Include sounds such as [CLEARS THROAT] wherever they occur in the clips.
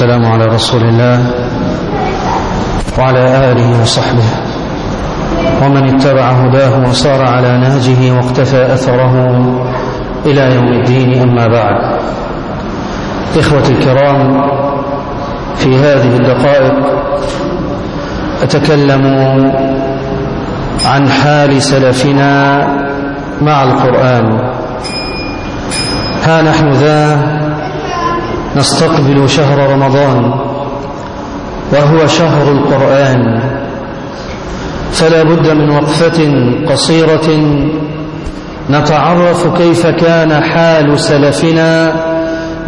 والسلام على رسول الله وعلى آله وصحبه. ومن اتبع هداه وصار على نهجه واقتفى أثره إلى يوم الدين أما بعد. إخوتي الكرام في هذه الدقائق أتكلم عن حال سلفنا مع القرآن. ها نحن ذا نستقبل شهر رمضان وهو شهر القرآن. فلا بد من وقفة قصيرة نتعرف كيف كان حال سلفنا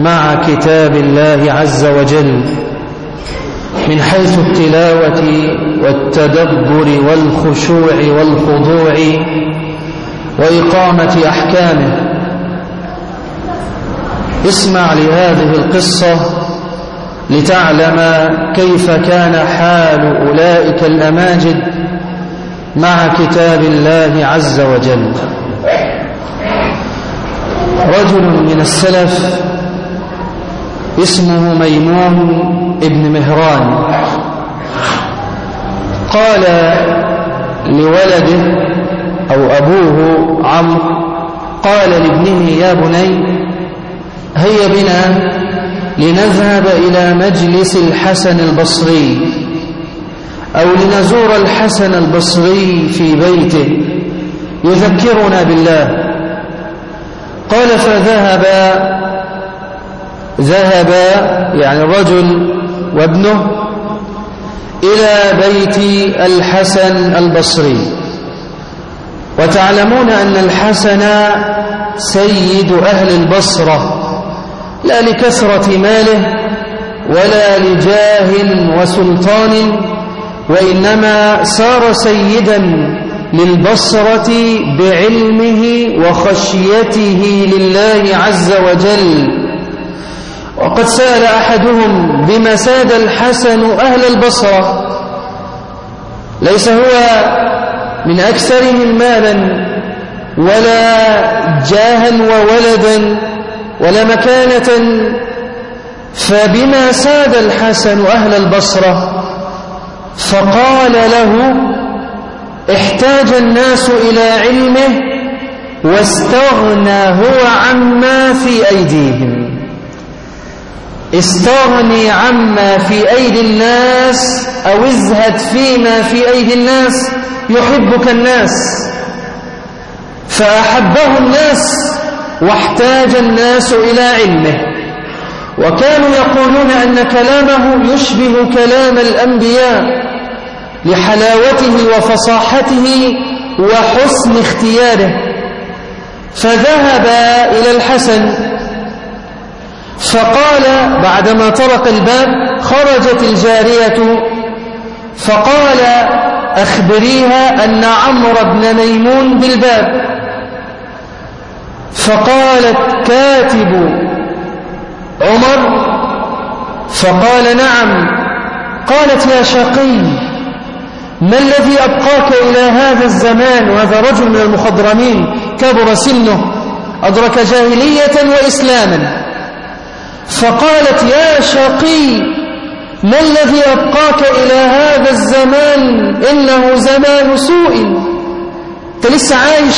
مع كتاب الله عز وجل من حيث التلاوة والتدبر والخشوع والخضوع وإقامة أحكامه. اسمع لهذه القصة لتعلم كيف كان حال أولئك الأماجد مع كتاب الله عز وجل. رجل من السلف اسمه ميمون ابن مهران. قال لولده أو أبوه عمرو قال لابنه يا بني هيا بنا لنذهب إلى مجلس الحسن البصري أو لنزور الحسن البصري في بيته يذكرنا بالله. قال فذهب ذهب يعني الرجل وابنه إلى بيت الحسن البصري. وتعلمون أن الحسن سيد أهل البصرة. لا لكثرة ماله ولا لجاه وسلطان وإنما صار سيدا للبصرة بعلمه وخشيته لله عز وجل. وقد سأل أحدهم بما ساد الحسن أهل البصرة ليس هو من أكثرهم مالا ولا جاها وولدا ولا مكانة. فبما ساد الحسن أهل البصرة فقال له احتاج الناس إلى علمه واستغنى هو عما في أيديهم. استغني عما في أيدي الناس أو ازهد فيما في أيدي الناس يحبك الناس. فأحبه الناس واحتاج الناس إلى علمه. وكانوا يقولون أن كلامه يشبه كلام الأنبياء لحلاوته وفصاحته وحسن اختياره. فذهب إلى الحسن فقال بعدما طرق الباب خرجت الجارية فقال أخبريها أن عمرو بن ميمون بالباب. فقالت كاتب عمر فقال نعم. قالت يا شقي ما الذي أبقاك إلى هذا الزمان وهذا رجل من المخضرمين؟ كبر سنه. أدرك جاهلية وإسلاما. فقالت يا شقي ما الذي أبقاك إلى هذا الزمان؟ إنه زمان سوء. أنت لسه عايش.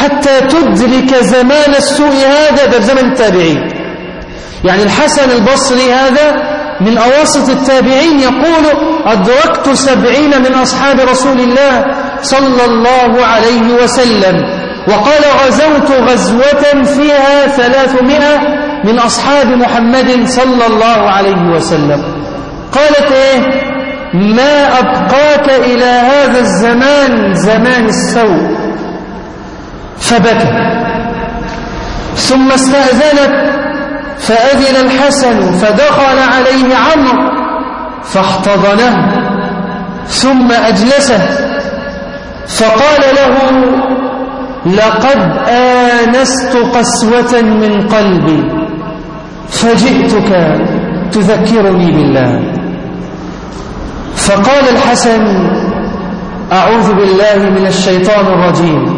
حتى تدرك زمان السوء هذا ده زمن التابعين. يعني الحسن البصري هذا من أواسط التابعين يقول أدركت سبعين من أصحاب رسول الله صلى الله عليه وسلم وقال غزوت غزوة فيها ثلاثمائة من أصحاب محمد صلى الله عليه وسلم. قالت إيه؟ ما أبقاك إلى هذا الزمان زمان السوء. فبكى. ثم استأذنت فأذن الحسن فدخل عليه عمرو فاحتضنه ثم أجلسه فقال له لقد آنست قسوة من قلبي فجئتك تذكرني بالله. فقال الحسن أعوذ بالله من الشيطان الرجيم.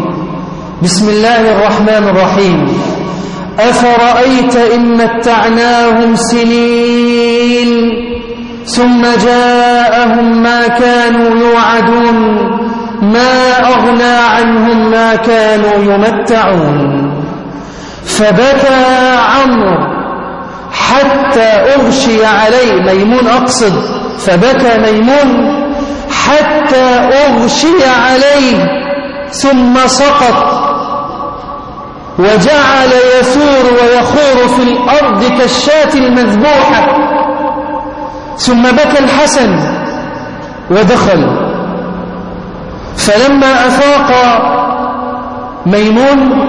بسم الله الرحمن الرحيم أفرأيت إن متعناهم سنين ثم جاءهم ما كانوا يوعدون ما أغنى عنهم ما كانوا يمتعون فبكى عمرو حتى أغشي عليه ميمون أقصد فبكى ميمون حتى أغشي عليه ثم سقط وجعل يثور ويخور في الأرض كالشاة المذبوحة. ثم بكى الحسن ودخل. فلما أفاق ميمون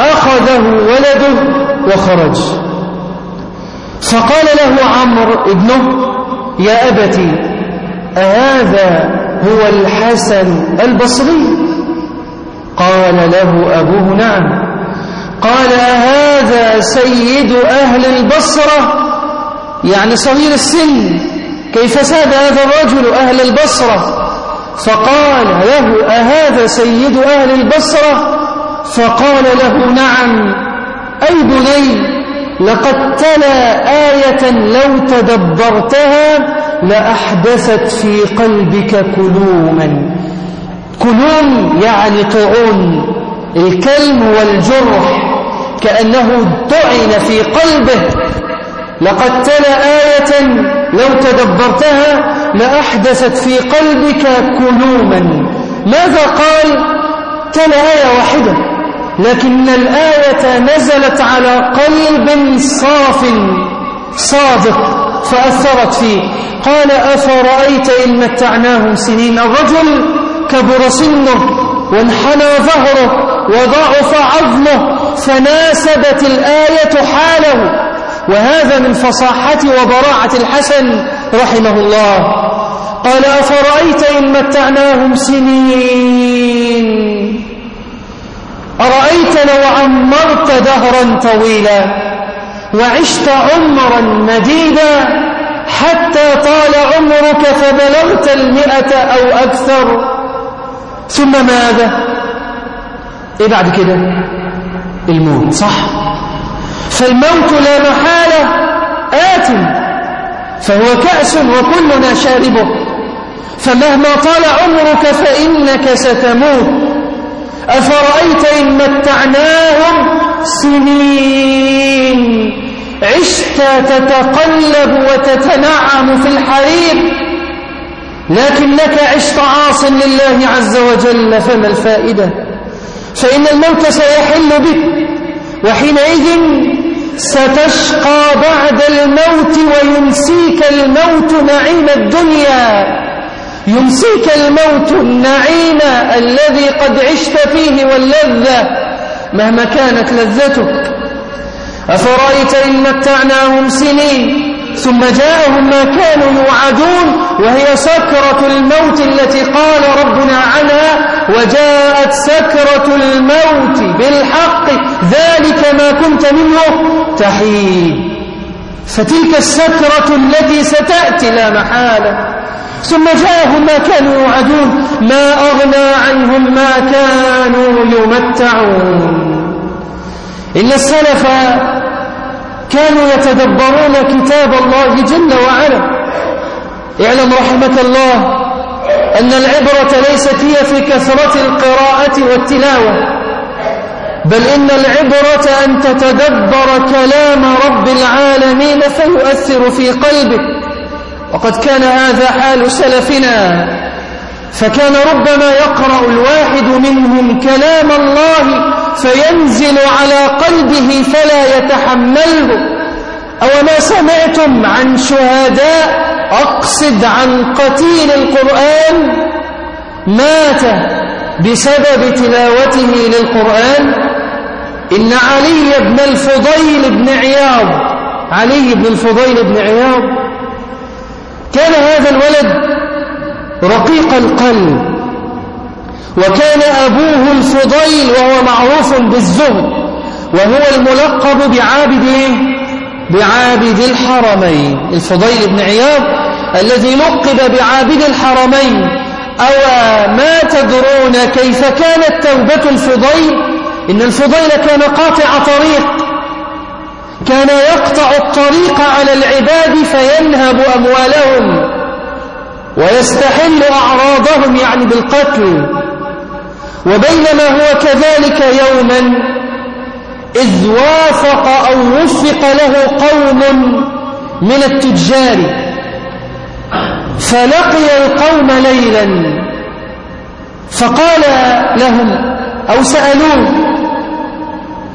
أخذه ولده وخرج. فقال له عمرو ابنه يا أبتي أهذا هو الحسن البصري؟ قال له أبوه نعم قال أهذا سيد أهل البصرة؟ يعني صغير السن كيف ساد هذا الرجل أهل البصرة؟ فقال له أهذا سيد أهل البصرة؟ فقال له نعم. أي بني لقد تلا آية لو تدبرتها لأحدثت في قلبك كلوما. كلوم يعني طعون الكلم والجرح كأنه طعن في قلبه. لقد تلا آية لو تدبرتها لأحدثت في قلبك كلوما. ماذا قال؟ تلا آية واحدة. لكن الآية نزلت على قلب صاف صادق فأثرت فيه. قال أفرأيت إن متعناهم سنين الرجل؟ كبر سنه وانحنى ظهره وضعف عظمه فناسبت الآية حاله. وهذا من فصاحة وبراعة الحسن رحمه الله. قال أفرأيت إن متعناهم سنين؟ أرأيت لو عمرت دهرا طويلا؟ وعشت عمرا مديدا؟ حتى طال عمرك فبلغت المئة أو أكثر؟ ثم ماذا؟ إيه بعد كده؟ الموت صح؟ فالموت لا محالة. آت فهو كأس وكلنا شاربه. فمهما طال عمرك فإنك ستموت. أفرأيت إن متعناهم سنين؟ عشت تتقلب وتتنعم في الحرير لكنك عشت عاص لله عز وجل فما الفائدة؟ فإن الموت سيحل بك وحينئذ ستشقى بعد الموت وينسيك الموت نعيم الدنيا. ينسيك الموت النعيم الذي قد عشت فيه واللذة مهما كانت لذتك. أفرأيت إن متعناهم سنين؟ ثم جاءهم ما كانوا يوعدون وهي سكرة الموت التي قال ربنا عنها وجاءت سكرة الموت بالحق ذلك ما كنت منه تحيد. فتلك السكرة التي ستأتي لا محالة. ثم جاءهم ما كانوا يوعدون ما أغنى عنهم ما كانوا يمتعون. إن السلف كانوا يتدبرون كتاب الله جل وعلا. اعلم رحمة الله أن العبرة ليست هي في كثرة القراءة والتلاوة بل إن العبرة أن تتدبر كلام رب العالمين فيؤثر في قلبك وقد كان هذا حال سلفنا فكان ربما يقرأ الواحد منهم كلام الله فينزل على قلبه فلا يتحمله. أو ما سمعتم عن شهداء؟ أقصد عن قتيل القرآن مات بسبب تلاوته للقرآن. إن علي بن الفضيل بن عياض علي بن الفضيل بن عياض كان هذا الولد رقيق القلب. وكان أبوه الفضيل وهو معروف بالزهد وهو الملقب بعابد بعابد الحرمين الفضيل بن عياض الذي لقب بعابد الحرمين. أو ما تدرون كيف كانت توبة الفضيل؟ إن الفضيل كان قاطع طريق كان يقطع الطريق على العباد فينهب أموالهم ويستحل أعراضهم يعني بالقتل. وبينما هو كذلك يوما إذ وافق أو وفق له قوم من التجار فلقي القوم ليلا فقال لهم أو سألوه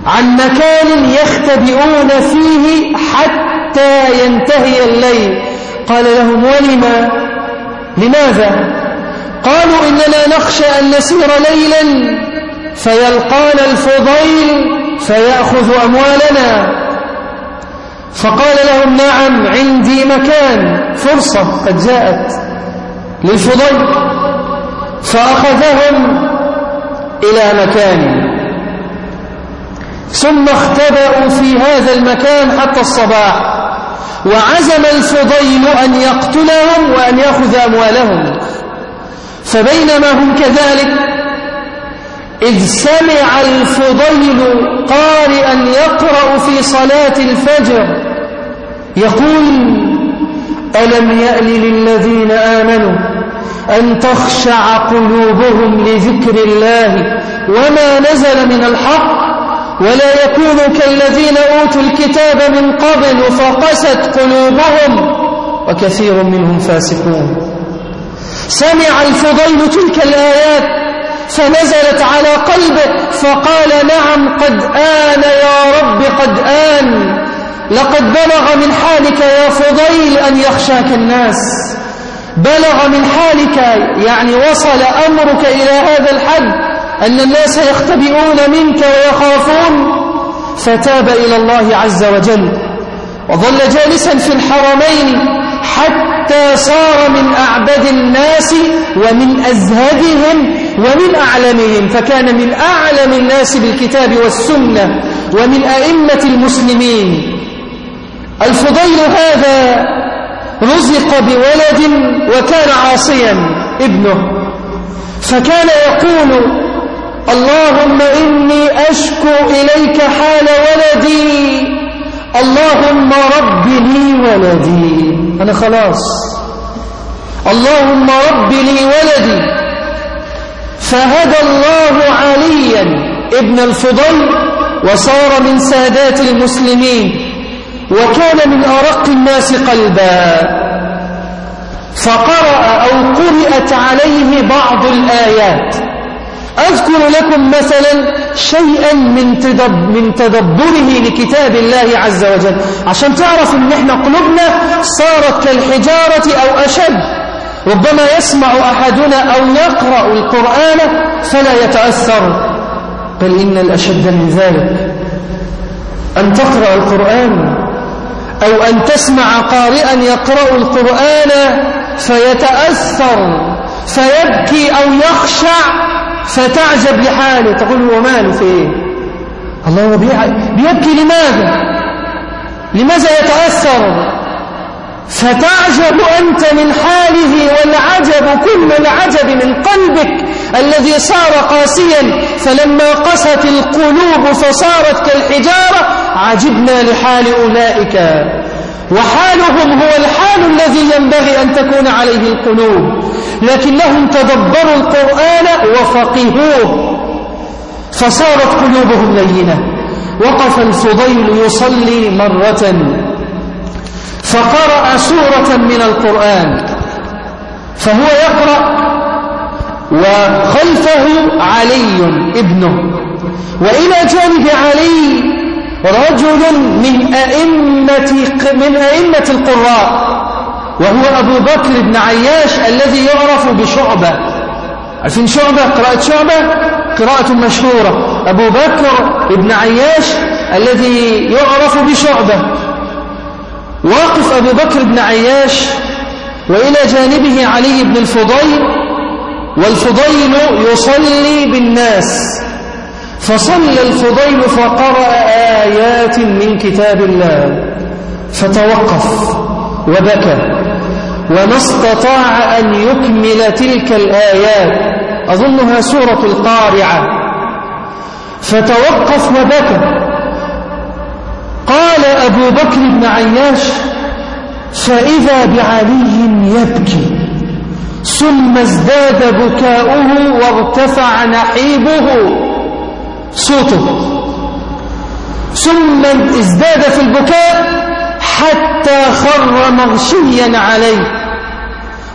عن مكان يختبئون فيه حتى ينتهي الليل قال لهم ولما؟ لماذا؟ قالوا إننا نخشى أن نسير ليلا فيلقانا الفضيل فيأخذ أموالنا. فقال لهم نعم عندي مكان فرصة قد جاءت للفضيل. فأخذهم إلى مكان. ثم اختبأوا في هذا المكان حتى الصباح وعزم الفضيل أن يقتلهم وأن يأخذ أموالهم. فبينما هم كذلك إذ سمع الفضيل قارئا يقرأ في صلاة الفجر يقول ألم يأل للذين آمنوا أن تخشع قلوبهم لذكر الله وما نزل من الحق ولا يكونوا كالذين أوتوا الكتاب من قبل فقست قلوبهم وكثير منهم فاسقون. سمع الفضيل تلك الآيات فنزلت على قلبه فقال نعم قد آن يا رب قد آن. لقد بلغ من حالك يا فضيل أن يخشاك الناس. بلغ من حالك يعني وصل أمرك إلى هذا الحد أن الناس يختبئون منك ويخافون. فتاب إلى الله عز وجل وظل جالسا في الحرمين حتى صار من أعبد الناس ومن أزهدهم ومن أعلمهم فكان من أعلم الناس بالكتاب والسنة ومن أئمة المسلمين. الفضيل هذا رزق بولد وكان عاصيا ابنه. فكان يقول اللهم إني أشكو إليك حال ولدي. اللهم رب لي ولدي. أنا خلاص. اللهم رب لي ولدي. فهدى الله عليا ابن الفضل وصار من سادات المسلمين وكان من أرق الناس قلبا. فقرأ أو قرأت عليه بعض الآيات. أذكر لكم مثلا شيئا من, تدب من تدبره لكتاب الله عز وجل. عشان تعرف إن إحنا قلوبنا صارت كالحجارة أو أشد. ربما يسمع أحدنا أو يقرأ القرآن فلا يتأثر. بل إن الأشد من ذلك. أن تقرأ القرآن أو أن تسمع قارئا يقرأ القرآن فيتأثر فيبكي أو يخشع فتعجب لحاله تقول هو ماله في إيه الله هو بيبكي لماذا؟ لماذا يتأثر؟ فتعجب أنت من حاله والعجب كل العجب من قلبك الذي صار قاسيا فلما قست القلوب فصارت كالحجارة عجبنا لحال أولئك. وحالهم هو الحال الذي ينبغي أن تكون عليه القلوب. لكنهم تدبروا القرآن وفقهوه. فصارت قلوبهم لينة. وقف الفضيل يصلي مرة. فقرأ سورة من القرآن. فهو يقرأ وخلفه علي ابنه. وإلى جانب علي رجل من أئمة, من أئمة القراء وهو أبو بكر بن عياش الذي يعرف بشعبة. عارفين شعبة؟ قراءة شعبة؟ قراءة مشهورة. أبو بكر بن عياش الذي يعرف بشعبة. واقف أبو بكر بن عياش وإلى جانبه علي بن الفضيل والفضيل يصلي بالناس. فصلى الفضيل فقرأ آيات من كتاب الله فتوقف وبكى وما استطاع أن يكمل تلك الآيات أظنها سورة القارعة. فتوقف وبكى. قال أبو بكر بن عياش فإذا بعلي يبكي ثم ازداد بكاؤه وارتفع نحيبه. صوته. ثم ازداد في البكاء حتى خر مغشيا عليه.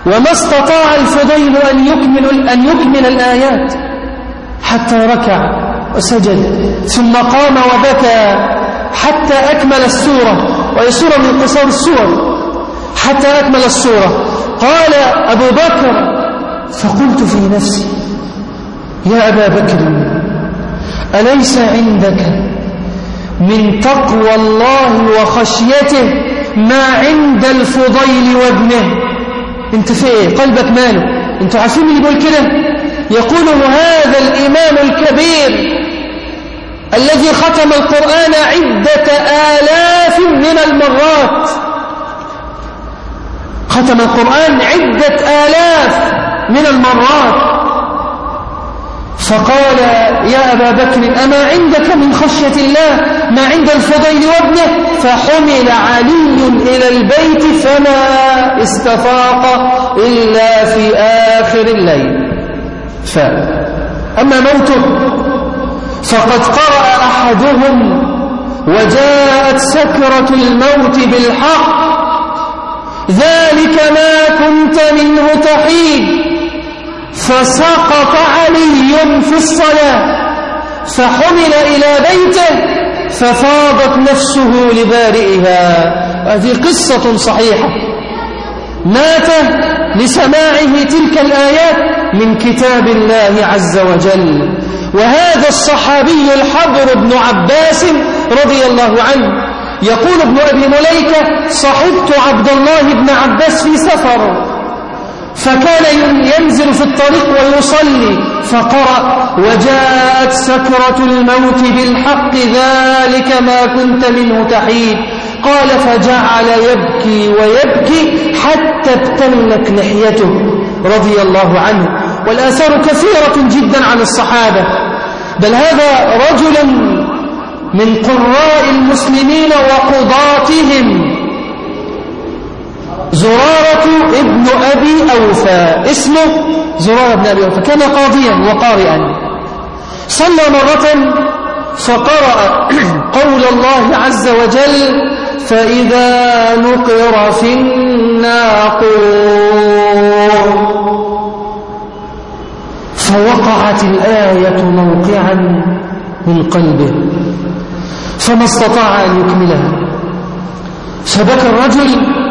وما استطاع الفضيل أن يكمل, أن يكمل الآيات حتى ركع وسجد. ثم قام وبكى حتى أكمل السورة. وهي سورة من قصار السور. حتى أكمل السورة. قال أبو بكر فقلت في نفسي يا أبا بكر أليس عندك؟ من تقوى الله وخشيته ما عند الفضيل وابنه. انت في إيه؟ قلبك ماله. أنتوا عارفين اللي يقول كده. يقول هذا الإمام الكبير الذي ختم القرآن عدة آلاف من المرات. ختم القرآن عدة آلاف من المرات. فقال يا أبا بكر أما عندك من خشية الله؟ ما عند الفضيل وابنه؟ فحمل علي إلى البيت فما استفاق إلا في آخر الليل. فأما موته فقد قرأ أحدهم وجاءت سكرة الموت بالحق. ذلك ما كنت منه تحيد. فسقط علي في الصلاة فحمل إلى بيته ففاضت نفسه لبارئها. هذه قصة صحيحة. مات لسماعه تلك الآيات من كتاب الله عز وجل. وهذا الصحابي الحبر بن عباس رضي الله عنه. يقول ابن أبي مليكة صحبت عبد الله بن عباس في سفر فكان ينزل في الطريق ويصلي فقرأ وجاءت سكرة الموت بالحق ذلك ما كنت منه تحيد. قال فجعل يبكي ويبكي حتى ابتلت لحيته رضي الله عنه. والآثار كثيرة جدا عن الصحابة. بل هذا رجل من قراء المسلمين وقضاتهم زرارة ابن أبي أوفى. اسمه زرارة بن أبي أوفى. كان قاضيا وقارئا. صلى مرة فقرأ [CLEARS THROAT] قول الله عز وجل فإذا نقر في الناقور. فوقعت الآية موقعا من قلبه. فما استطاع أن يكملها. فبكى الرجل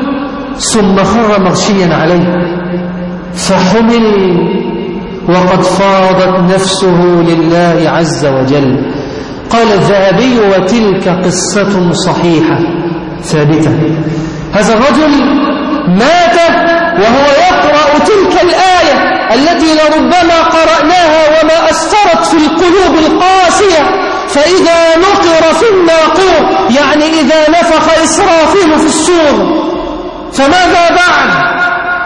ثم خر مغشيا عليه فحمل وقد فاضت نفسه لله عز وجل. قال الذهبي وتلك قصة صحيحة. ثابتة. هذا الرجل مات وهو يقرأ تلك الآية التي لربما قرأناها وما أثرت في القلوب القاسية فإذا نقر في الناقور يعني إذا نفخ إسرافيل في السور. فماذا بعد؟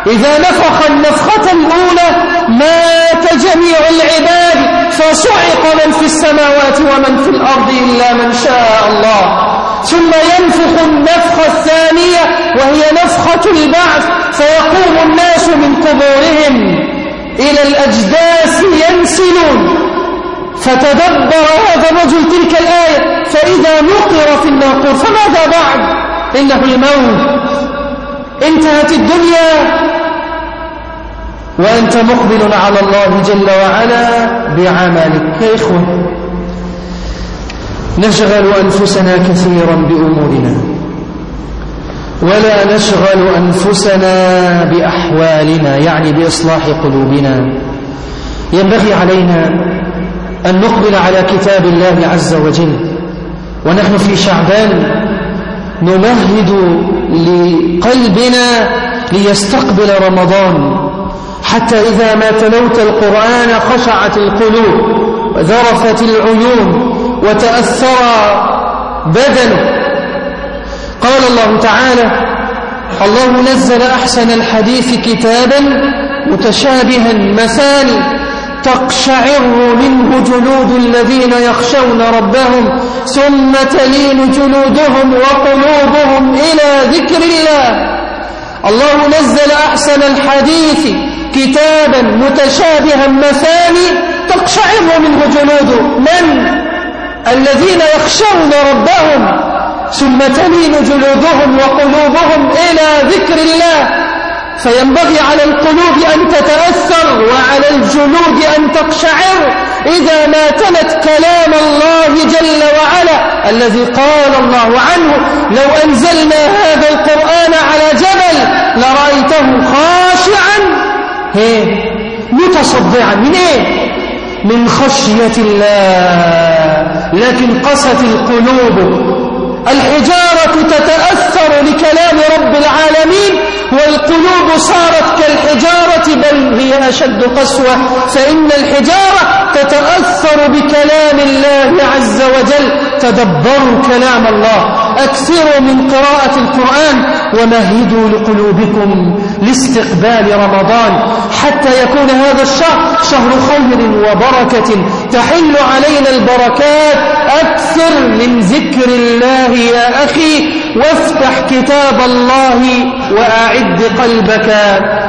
إذا نفخ النفخة الأولى مات جميع العباد فصعق من في السماوات ومن في الأرض إلا من شاء الله. ثم ينفخ النفخة الثانية وهي نفخة البعث فيقوم الناس من قبورهم. إلى الأجداث ينسلون. فتدبر هذا الرجل تلك الآية فإذا نقر في الناقور فماذا بعد؟ إنه الموت. انتهت الدنيا وأنت مقبل على الله جل وعلا بعملك. يا إخوة نشغل أنفسنا كثيرا بأمورنا ولا نشغل أنفسنا بأحوالنا يعني بإصلاح قلوبنا. ينبغي علينا أن نقبل على كتاب الله عز وجل ونحن في شعبان نمهد لقلبنا ليستقبل رمضان حتى إذا ما تلوت القرآن خشعت القلوب وذرفت العيون وتأثر بدنه. قال الله تعالى الله نزل أحسن الحديث كتابا متشابها مثاني تقشعر منه جلود الذين يخشون ربهم ثم تلين جلودهم وقلوبهم إلى ذكر الله الله نزل أحسن الحديث كتابا متشابها مثاني تقشعر منه جلود من؟ الذين يخشون ربهم ثم تلين جلودهم وقلوبهم إلى ذكر الله فينبغي على القلوب أن تتأثر وعلى الجلود أن تقشعر إذا ما تلت كلام الله جل وعلا الذي قال الله عنه لو أنزلنا هذا القرآن على جبل لرأيته خاشعا. هي متصدعا. من إيه؟ من خشية الله. لكن قست القلوب. الحجارة تتأثر لكلام رب العالمين والقلوب صارت كالحجارة بل هي أشد قسوة. فإن الحجارة تتأثر بكلام الله عز وجل. تدبروا كلام الله. أكثروا من قراءة القرآن. ومهدوا لقلوبكم لاستقبال رمضان حتى يكون هذا الشهر شهر خير وبركة تحل علينا البركات أكثر من ذكر الله يا أخي. وافتح كتاب الله وأعد قلبك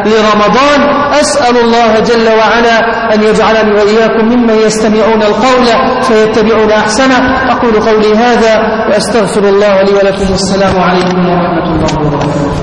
لرمضان. أسأل الله جل وعلا أن يجعلني وإياكم ممن يستمعون القول فيتبعون أحسنه. أقول قولي هذا وأستغفر الله لي ولكم. والسلام عليكم ورحمة الله وبركاته.